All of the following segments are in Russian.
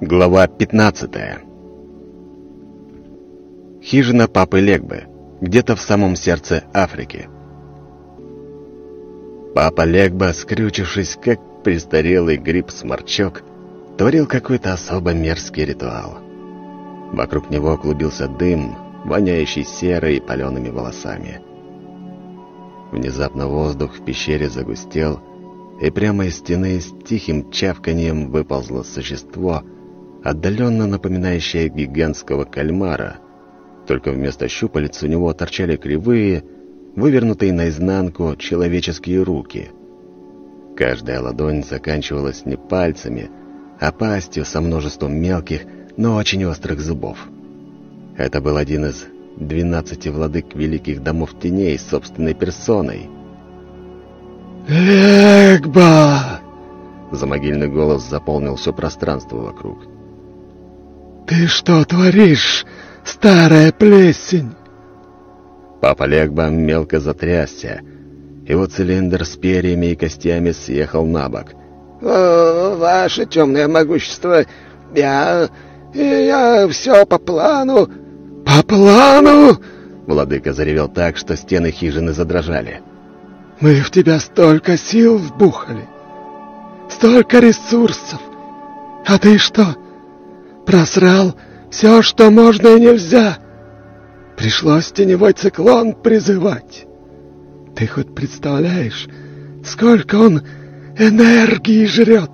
Глава 15 Хижина папы Легбы, где-то в самом сердце Африки. Папа Легба, скрючившись, как престарелый гриб-сморчок, творил какой-то особо мерзкий ритуал. Вокруг него клубился дым, воняющий серой и палеными волосами. Внезапно воздух в пещере загустел, и прямо из стены с тихим чавканием выползло существо — отдаленно напоминающая гигантского кальмара, только вместо щупалец у него торчали кривые, вывернутые наизнанку человеческие руки. Каждая ладонь заканчивалась не пальцами, а пастью со множеством мелких, но очень острых зубов. Это был один из двенадцати владык великих домов теней собственной персоной. «Эгба!» Замогильный голос заполнил все пространство вокруг. «Ты что творишь, старая плесень?» Папа Легба мелко затрясся. Его цилиндр с перьями и костями съехал на бок. «О, «Ваше темное могущество, я... я все по плану...» «По плану?» Владыка заревел так, что стены хижины задрожали. «Мы в тебя столько сил вбухали, столько ресурсов, а ты что, Просрал все, что можно и нельзя. Пришлось теневой циклон призывать. Ты хоть представляешь, сколько он энергии жрет?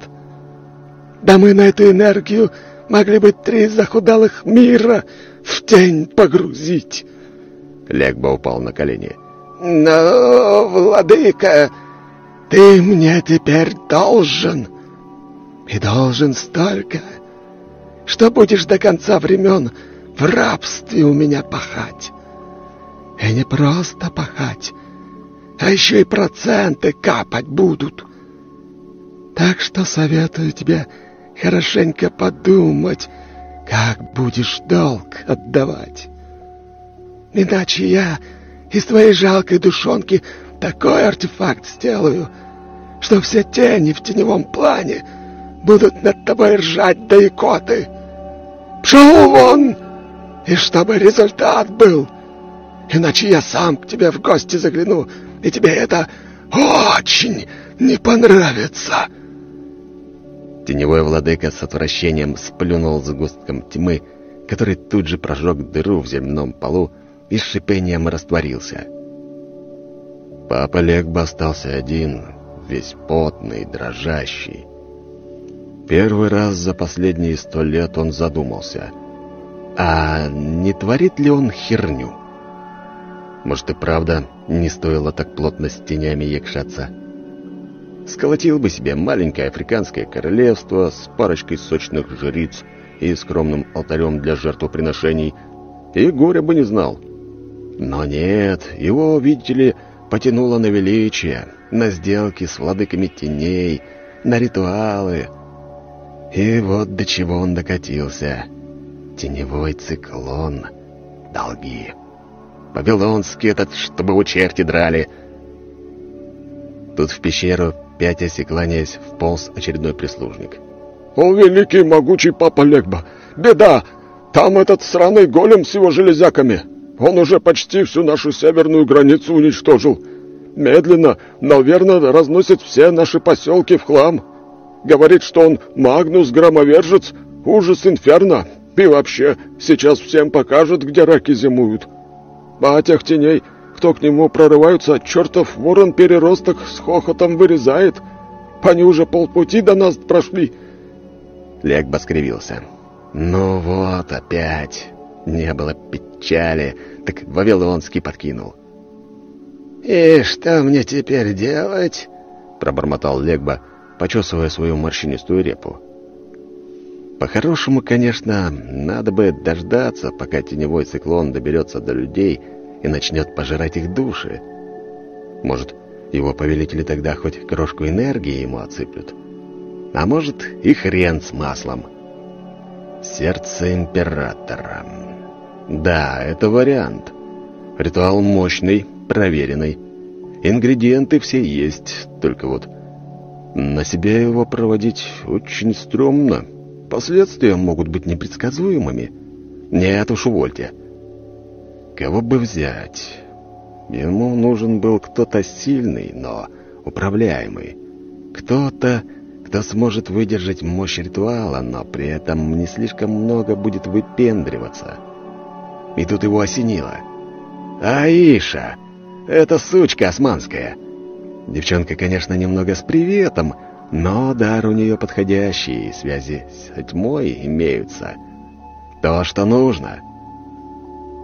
Да мы на эту энергию могли бы три захудалых мира в тень погрузить. Легба упал на колени. Но, владыка, ты мне теперь должен. И должен столько, что будешь до конца времен в рабстве у меня пахать. И не просто пахать, а еще и проценты капать будут. Так что советую тебе хорошенько подумать, как будешь долг отдавать. Иначе я из твоей жалкой душонки такой артефакт сделаю, что все тени в теневом плане будут над тобой ржать да икоты. Пшел вон! И чтобы результат был. Иначе я сам к тебе в гости загляну, и тебе это очень не понравится. Теневой владыка с отвращением сплюнул сгустком тьмы, который тут же прожег дыру в земном полу и с шипением растворился. Папа Легба остался один, весь потный, дрожащий. Первый раз за последние сто лет он задумался. А не творит ли он херню? Может и правда не стоило так плотно с тенями якшаться? Сколотил бы себе маленькое африканское королевство с парочкой сочных жриц и скромным алтарем для жертвоприношений, и горя бы не знал. Но нет, его, видите ли, потянуло на величие, на сделки с владыками теней, на ритуалы — и вот до чего он докатился. Теневой циклон. Долги. Вавилонский этот, чтобы у черти драли. Тут в пещеру, пятясь и вполз очередной прислужник. «О, великий могучий папа Легба! Беда! Там этот сраный голем с его железяками! Он уже почти всю нашу северную границу уничтожил. Медленно, но верно разносит все наши поселки в хлам!» Говорит, что он Магнус-громовержец, ужас инферно. И вообще, сейчас всем покажет, где раки зимуют. А тех теней, кто к нему прорываются, чертов ворон-переросток с хохотом вырезает. Они уже полпути до нас прошли. Легба скривился. «Ну вот, опять. Не было печали, так Вавилонский подкинул». «И что мне теперь делать?» — пробормотал Легба, — почесывая свою морщинистую репу. По-хорошему, конечно, надо бы дождаться, пока теневой циклон доберется до людей и начнет пожирать их души. Может, его повелители тогда хоть крошку энергии ему отсыплют. А может, и хрен с маслом. Сердце императора. Да, это вариант. Ритуал мощный, проверенный. Ингредиенты все есть, только вот на себя его проводить очень стрёмно. последствия могут быть непредсказуемыми. Нет уж, увольте. Кого бы взять? Ему нужен был кто-то сильный, но управляемый. Кто-то, кто сможет выдержать мощь ритуала, но при этом не слишком много будет выпендриваться. И тут его осенило. «Аиша! Это сучка османская!» Девчонка, конечно, немного с приветом, но дар у нее подходящий, связи с тьмой имеются. То, что нужно.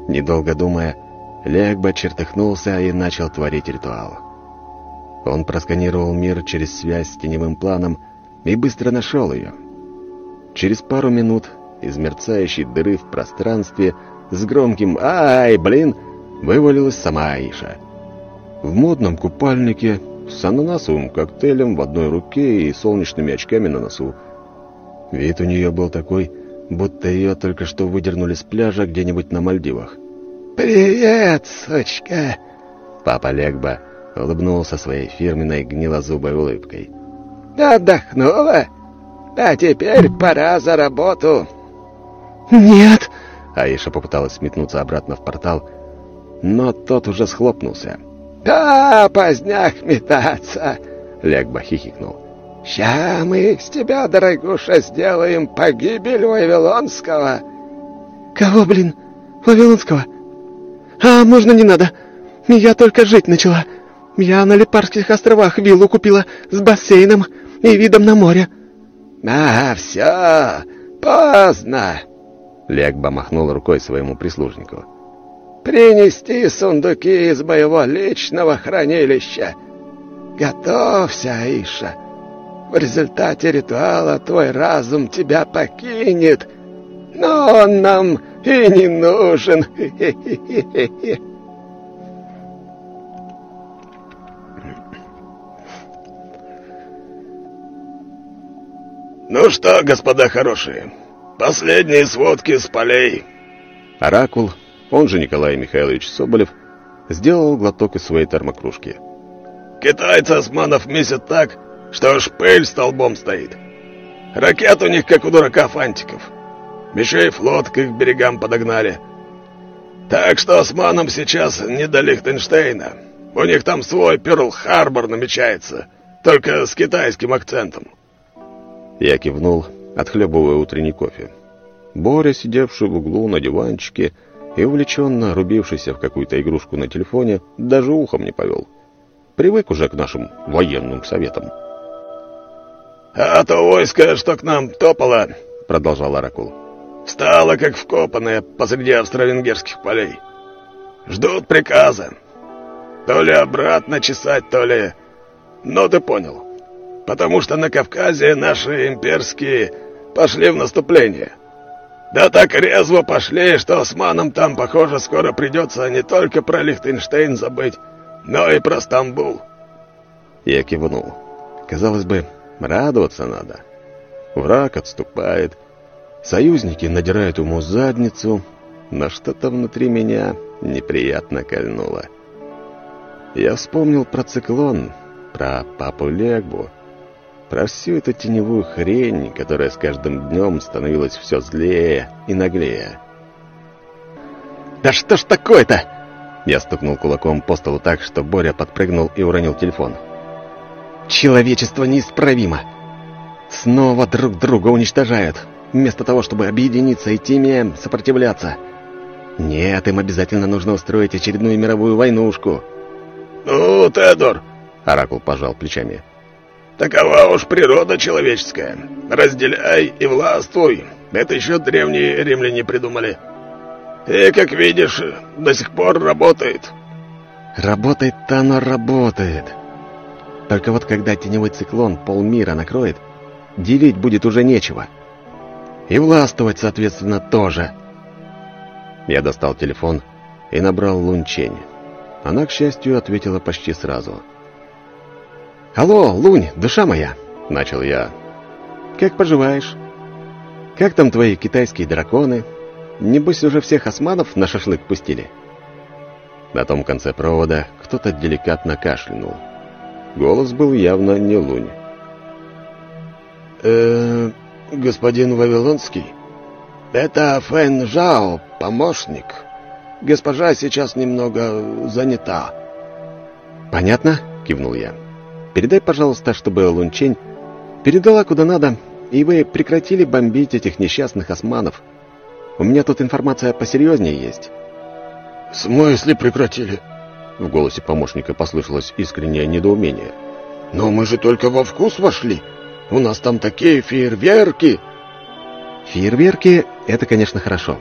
Недолго думая, Легба чертыхнулся и начал творить ритуал. Он просканировал мир через связь с теневым планом и быстро нашел ее. Через пару минут из мерцающей дыры в пространстве с громким «Ай, блин!» вывалилась сама Аиша. В модном купальнике, с ананасовым коктейлем в одной руке и солнечными очками на носу. Вид у нее был такой, будто ее только что выдернули с пляжа где-нибудь на Мальдивах. «Привет, сучка!» Папа Легба улыбнулся своей фирменной гнилозубой улыбкой. «Отдохнула? А теперь пора за работу!» «Нет!» Аиша попыталась сметнуться обратно в портал, но тот уже схлопнулся. «Да, поздняк метаться!» — Легба хихикнул. «Ща мы с тебя, дорогуша, сделаем погибель Вавилонского!» «Кого, блин? Вавилонского? А можно не надо? Я только жить начала. Я на Лепарских островах виллу купила с бассейном и видом на море». «А, все, поздно!» Легба махнул рукой своему прислужнику принести сундуки из моего личного хранилища. Готовься, Аиша. В результате ритуала твой разум тебя покинет, но он нам и не нужен. Ну что, господа хорошие, последние сводки с полей. Оракул он же Николай Михайлович Соболев, сделал глоток из своей термокружки. «Китайцы османов месят так, что аж пыль столбом стоит. Ракет у них, как у дурака фантиков. И флот к их берегам подогнали. Так что османам сейчас не до Лихтенштейна. У них там свой Перл-Харбор намечается, только с китайским акцентом». Я кивнул, отхлебывая утренний кофе. Боря, сидевший в углу на диванчике, и, увлеченно рубившийся в какую-то игрушку на телефоне, даже ухом не повел. Привык уже к нашим военным советам. «А то войско, что к нам топало», — продолжал Оракул, — «встало, как вкопанное, посреди австро-венгерских полей. Ждут приказа. То ли обратно чесать, то ли... Ну, ты понял. Потому что на Кавказе наши имперские пошли в наступление». Да так резво пошли, что османам там, похоже, скоро придется не только про Лихтенштейн забыть, но и про Стамбул. Я кивнул. Казалось бы, радоваться надо. Враг отступает, союзники надирают ему задницу, но что-то внутри меня неприятно кольнуло. Я вспомнил про циклон, про папу Легбу, про всю эту теневую хрень, которая с каждым днем становилась все злее и наглее. «Да что ж такое-то?» Я стукнул кулаком по столу так, что Боря подпрыгнул и уронил телефон. «Человечество неисправимо. Снова друг друга уничтожают, вместо того, чтобы объединиться и теме сопротивляться. Нет, им обязательно нужно устроить очередную мировую войнушку». «Ну, Тедор!» — Оракул пожал плечами. Такова уж природа человеческая. Разделяй и властвуй. Это еще древние римляне придумали. И, как видишь, до сих пор работает. Работает-то оно работает. Только вот когда теневой циклон полмира накроет, делить будет уже нечего. И властвовать, соответственно, тоже. Я достал телефон и набрал Лунчень. Она, к счастью, ответила почти сразу. «Алло, Лунь, душа моя!» — начал я. «Как поживаешь? Как там твои китайские драконы? Небось, уже всех османов на шашлык пустили?» На том конце провода кто-то деликатно кашлянул. Голос был явно не Лунь. э господин Вавилонский. Это Фэн Жао, помощник. Госпожа сейчас немного занята». «Понятно?» — кивнул я. «Передай, пожалуйста, чтобы Лунчень передала куда надо, и вы прекратили бомбить этих несчастных османов. У меня тут информация посерьезнее есть». «В смысле прекратили?» В голосе помощника послышалось искреннее недоумение. «Но мы же только во вкус вошли. У нас там такие фейерверки!» «Фейерверки — это, конечно, хорошо.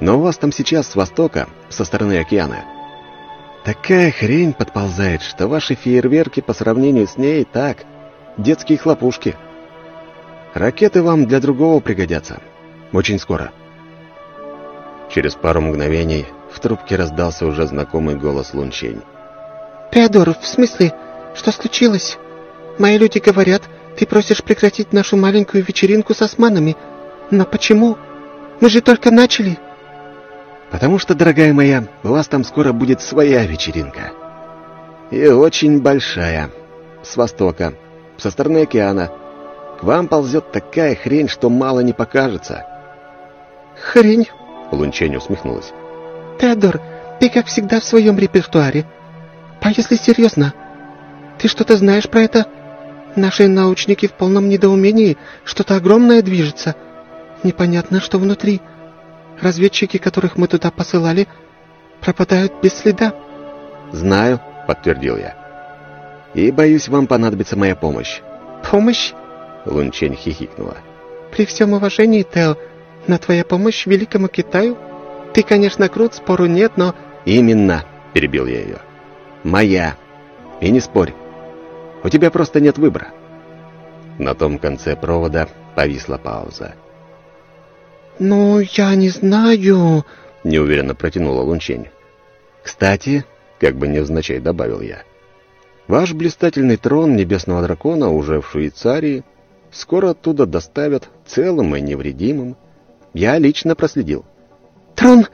Но у вас там сейчас с востока, со стороны океана, такая хрень подползает, что ваши фейерверки по сравнению с ней так, детские хлопушки. Ракеты вам для другого пригодятся. Очень скоро». Через пару мгновений в трубке раздался уже знакомый голос Лунчень. «Теодор, в смысле? Что случилось? Мои люди говорят, ты просишь прекратить нашу маленькую вечеринку с османами. Но почему? Мы же только начали!» «Потому что, дорогая моя, у вас там скоро будет своя вечеринка. И очень большая. С востока, со стороны океана. К вам ползет такая хрень, что мало не покажется». «Хрень?» Лунчень усмехнулась. «Теодор, ты, как всегда, в своем репертуаре. А если серьезно, ты что-то знаешь про это? Наши научники в полном недоумении. Что-то огромное движется. Непонятно, что внутри. Разведчики, которых мы туда посылали, пропадают без следа». «Знаю», — подтвердил я. «И, боюсь, вам понадобится моя помощь». «Помощь?» — Лунчень хихикнула. «При всем уважении, Тео, на твоя помощь великому Китаю? Ты, конечно, крут, спору нет, но...» «Именно», — перебил я ее. «Моя. И не спорь. У тебя просто нет выбора». На том конце провода повисла пауза. «Ну, я не знаю...» — неуверенно протянула Лунчень. «Кстати, как бы невзначай добавил я, ваш блистательный трон Небесного Дракона уже в Швейцарии, скоро оттуда доставят целым и невредимым. Я лично проследил». «Трон!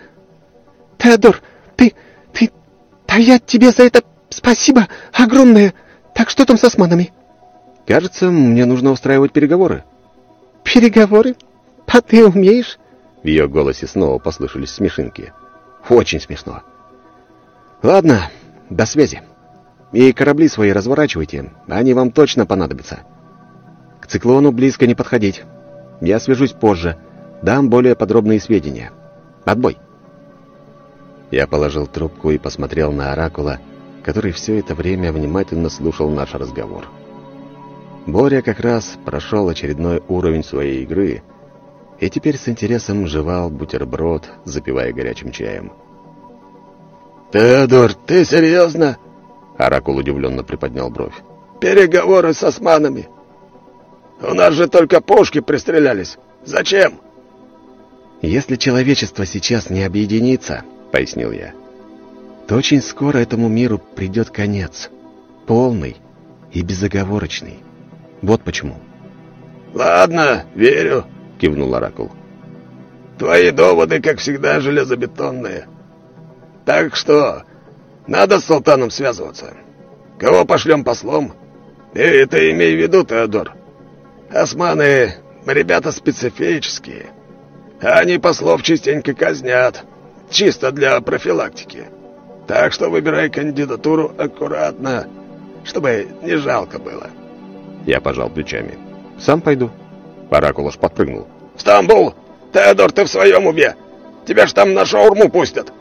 Теодор, ты... ты... Да я тебе за это спасибо огромное! Так что там с османами?» «Кажется, мне нужно устраивать переговоры». «Переговоры? А ты умеешь?» В ее голосе снова послышались смешинки. «Очень смешно». «Ладно, до связи. И корабли свои разворачивайте, они вам точно понадобятся. К циклону близко не подходить. Я свяжусь позже, дам более подробные сведения. Отбой!» Я положил трубку и посмотрел на Оракула, который все это время внимательно слушал наш разговор. Боря как раз прошел очередной уровень своей игры и теперь с интересом жевал бутерброд, запивая горячим чаем. «Теодор, ты серьезно?» Оракул удивленно приподнял бровь. «Переговоры с османами. У нас же только пушки пристрелялись. Зачем?» «Если человечество сейчас не объединится, — пояснил я, — то очень скоро этому миру придет конец. Полный и безоговорочный. Вот почему». «Ладно, верю», — кивнул Оракул. «Твои доводы, как всегда, железобетонные. Так что надо с султаном связываться. Кого пошлем послом? И ты имей в виду, Теодор. Османы — ребята специфические». Они послов частенько казнят, чисто для профилактики. Так что выбирай кандидатуру аккуратно, чтобы не жалко было. Я пожал плечами. Сам пойду. Паракулаш подпрыгнул. «Стамбул! Теодор, ты в своем уме? Тебя ж там на шаурму пустят!»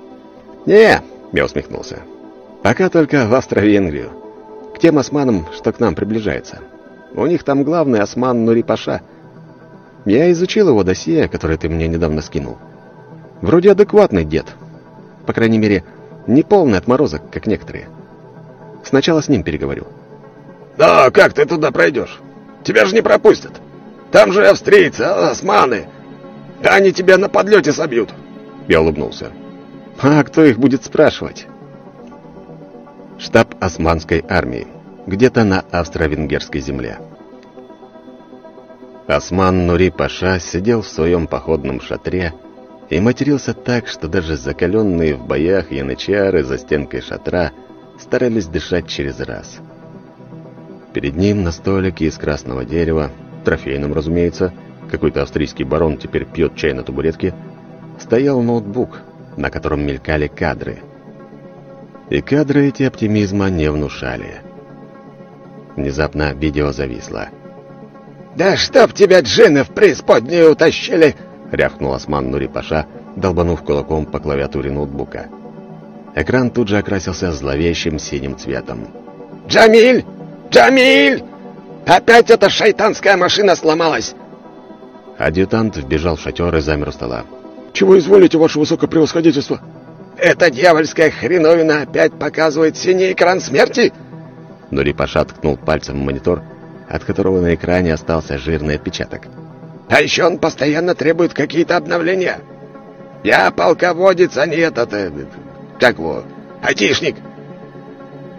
«Не!» — я усмехнулся. «Пока только в Австро-Венгрию. К тем османам, что к нам приближается. У них там главный осман Нури-Паша — я изучил его досье, которое ты мне недавно скинул. Вроде адекватный дед. По крайней мере, не полный отморозок, как некоторые. Сначала с ним переговорю. «Да, как ты туда пройдешь? Тебя же не пропустят. Там же австрийцы, османы. Они тебя на подлете собьют». Я улыбнулся. «А кто их будет спрашивать?» Штаб османской армии. Где-то на австро-венгерской земле. Осман Нури Паша сидел в своем походном шатре и матерился так, что даже закаленные в боях янычары за стенкой шатра старались дышать через раз. Перед ним на столике из красного дерева трофейном, разумеется, какой-то австрийский барон теперь пьет чай на табуретке, стоял ноутбук, на котором мелькали кадры. И кадры эти оптимизма не внушали. Внезапно видео зависло. «Да чтоб тебя джинны в преисподнюю утащили!» — рявкнул Осман Нури-Паша, долбанув кулаком по клавиатуре ноутбука. Экран тут же окрасился зловещим синим цветом. «Джамиль! Джамиль! Опять эта шайтанская машина сломалась!» Адъютант вбежал в шатер и замер у стола. «Чего изволите, ваше высокопревосходительство?» «Эта дьявольская хреновина опять показывает синий экран смерти!» Нури-Паша ткнул пальцем в монитор, от которого на экране остался жирный отпечаток. «А еще он постоянно требует какие-то обновления. Я полководец, а не этот... Э, как его? Айтишник!»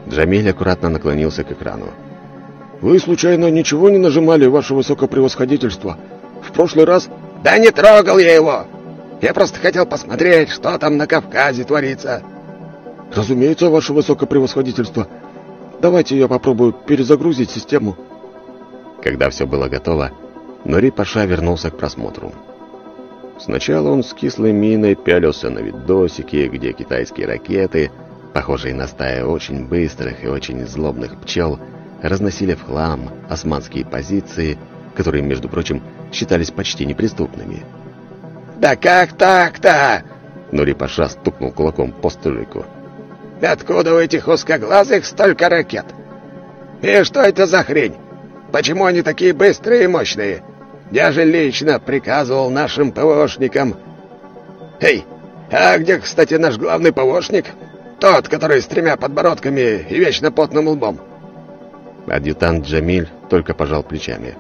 Джамиль аккуратно наклонился к экрану. «Вы, случайно, ничего не нажимали, ваше высокопревосходительство? В прошлый раз...» «Да не трогал я его! Я просто хотел посмотреть, что там на Кавказе творится!» «Разумеется, ваше высокопревосходительство. Давайте я попробую перезагрузить систему». Когда все было готово, Нури Паша вернулся к просмотру. Сначала он с кислой миной пялился на видосики, где китайские ракеты, похожие на стаи очень быстрых и очень злобных пчел, разносили в хлам османские позиции, которые, между прочим, считались почти неприступными. «Да как так-то?» Нури Паша стукнул кулаком по столику. «Откуда у этих узкоглазых столько ракет? И что это за хрень? Почему они такие быстрые и мощные? Я же лично приказывал нашим ПВОшникам... Эй, а где, кстати, наш главный ПВОшник? Тот, который с тремя подбородками и вечно потным лбом». Адъютант Джамиль только пожал плечами.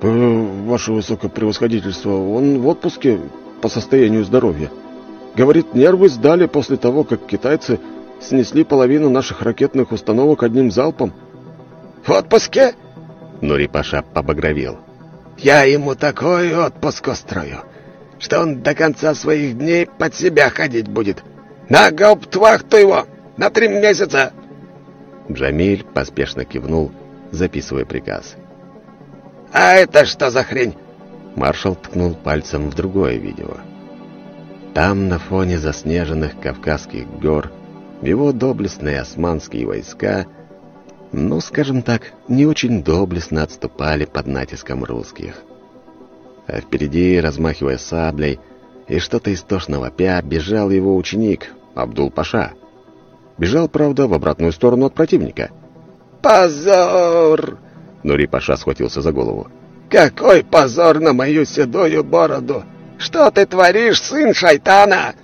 «Ваше высокопревосходительство, он в отпуске по состоянию здоровья. Говорит, нервы сдали после того, как китайцы снесли половину наших ракетных установок одним залпом». «В отпуске?» Нури Паша побагровел. «Я ему такой отпуск устрою, что он до конца своих дней под себя ходить будет. На гауптвахту его! На три месяца!» Джамиль поспешно кивнул, записывая приказ. «А это что за хрень?» Маршал ткнул пальцем в другое видео. Там, на фоне заснеженных Кавказских гор, его доблестные османские войска, ну, скажем так, не очень доблестно отступали под натиском русских. А впереди, размахивая саблей и что-то истошно вопя, бежал его ученик, Абдул-Паша. Бежал, правда, в обратную сторону от противника. «Позор!» Нури-Паша схватился за голову. «Какой позор на мою седую бороду! Что ты творишь, сын шайтана?»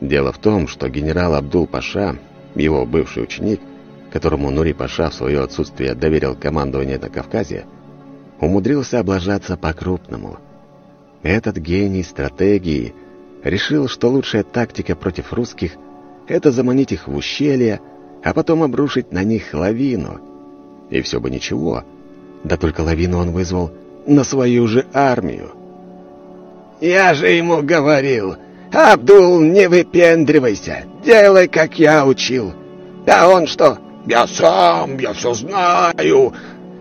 Дело в том, что генерал Абдул-Паша, его бывший ученик, которому Нури-Паша в свое отсутствие доверил командование на Кавказе, умудрился облажаться по-крупному. Этот гений стратегии решил, что лучшая тактика против русских — это заманить их в ущелье, а потом обрушить на них лавину. И все бы ничего, да только лавину он вызвал на свою же армию. «Я же ему говорил, Абдул, не выпендривайся, делай, как я учил. А он что? Я сам, я все знаю.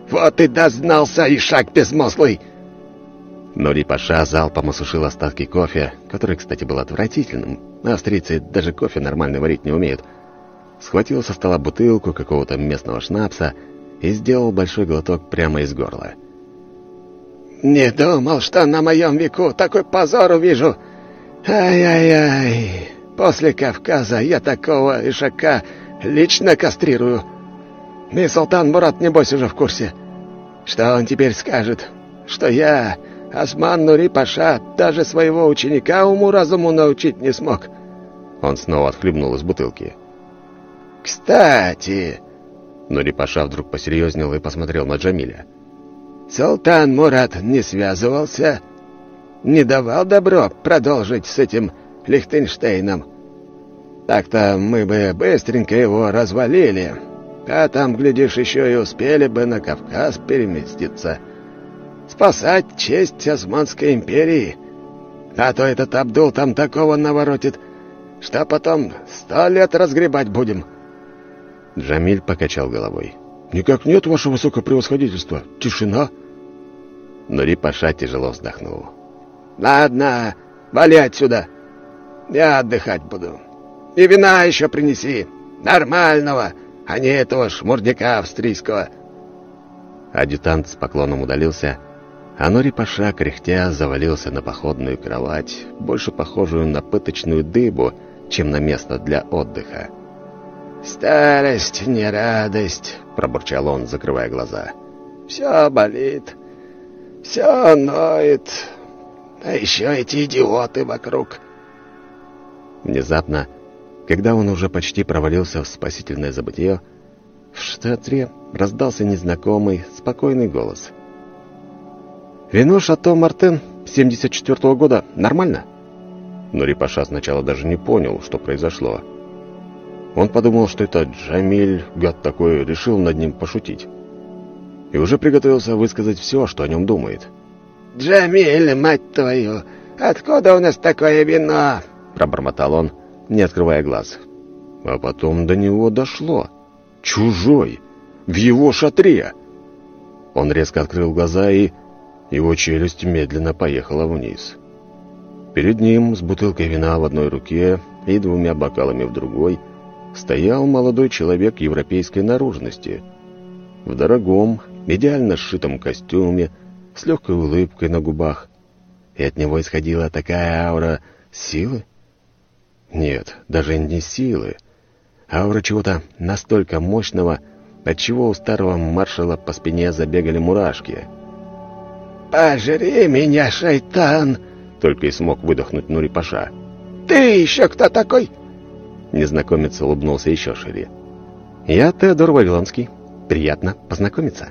Вот и дознался, и шаг безмозглый». Нури Паша залпом осушил остатки кофе, который, кстати, был отвратительным. Австрийцы даже кофе нормально варить не умеют. Схватил со стола бутылку какого-то местного шнапса и сделал большой глоток прямо из горла. «Не думал, что на моем веку такой позор увижу. Ай-яй-яй, после Кавказа я такого ишака лично кастрирую. И Султан Мурат, небось, уже в курсе. Что он теперь скажет? Что я Осман Нури Паша даже своего ученика уму-разуму научить не смог. Он снова отхлебнул из бутылки. «Кстати...» Нури Паша вдруг посерьезнел и посмотрел на Джамиля. «Султан Мурат не связывался? Не давал добро продолжить с этим Лихтенштейном? Так-то мы бы быстренько его развалили, а там, глядишь, еще и успели бы на Кавказ переместиться» спасать честь Османской империи. А то этот Абдул там такого наворотит, что потом сто лет разгребать будем». Джамиль покачал головой. «Никак нет, ваше высокопревосходительство. Тишина. Нури Паша тяжело вздохнул. «Ладно, вали отсюда. Я отдыхать буду. И вина еще принеси. Нормального, а не этого шмурдяка австрийского». Адъютант с поклоном удалился, а Паша, кряхтя, завалился на походную кровать, больше похожую на пыточную дыбу, чем на место для отдыха. «Старость не радость», — пробурчал он, закрывая глаза. «Все болит, все ноет, а еще эти идиоты вокруг». Внезапно, когда он уже почти провалился в спасительное забытье, в штатре раздался незнакомый, спокойный голос. «Вино Шато Мартен 74-го года нормально?» Но Рипаша сначала даже не понял, что произошло. Он подумал, что это Джамиль, гад такой, решил над ним пошутить. И уже приготовился высказать все, что о нем думает. «Джамиль, мать твою, откуда у нас такое вино?» Пробормотал он, не открывая глаз. А потом до него дошло. «Чужой! В его шатре!» Он резко открыл глаза, и его челюсть медленно поехала вниз. Перед ним, с бутылкой вина в одной руке и двумя бокалами в другой, стоял молодой человек европейской наружности. В дорогом, идеально сшитом костюме, с легкой улыбкой на губах. И от него исходила такая аура силы? Нет, даже не силы. Аура чего-то настолько мощного, отчего у старого маршала по спине забегали мурашки. «Пожри меня, шайтан!» Только и смог выдохнуть Нури Паша. «Ты еще кто такой?» Незнакомец улыбнулся еще шире. «Я Теодор Вавилонский. Приятно познакомиться».